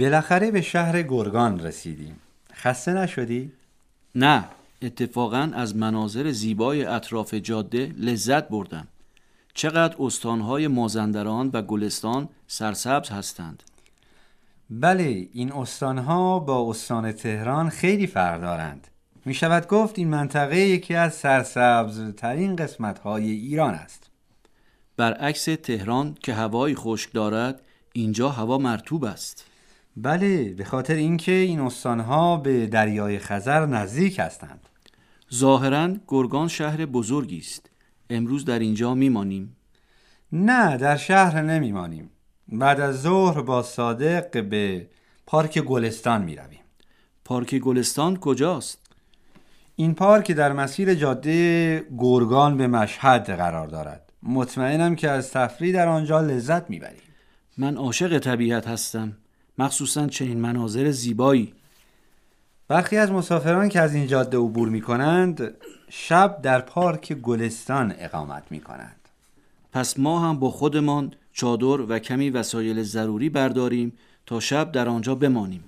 بالاخره به شهر گرگان رسیدیم. خسته نشدی؟ نه اتفاقا از مناظر زیبای اطراف جاده لذت بردم. چقدر استانهای مازندران و گلستان سرسبز هستند. بله این استانها با استان تهران خیلی فرق دارند. می شود گفت این منطقه یکی از سرسبز ترین قسمت های ایران است. برعکس تهران که هوایی خشک دارد اینجا هوا مرتوب است. بله به خاطر اینکه این استانها به دریای خزر نزدیک هستند. ظاهرا گرگان شهر بزرگی است. امروز در اینجا میمانیم. نه در شهر نمیمانیم. بعد از ظهر با صادق به پارک گلستان می رویم. پارک گلستان کجاست؟ این پارک در مسیر جاده گرگان به مشهد قرار دارد. مطمئنم که از تفریح در آنجا لذت می‌بریم. من عاشق طبیعت هستم. مخصوصا چنین مناظر زیبایی. برخی از مسافران که از این جاده عبور می کنند شب در پارک گلستان اقامت می کنند پس ما هم با خودمان چادر و کمی وسایل ضروری برداریم تا شب در آنجا بمانیم.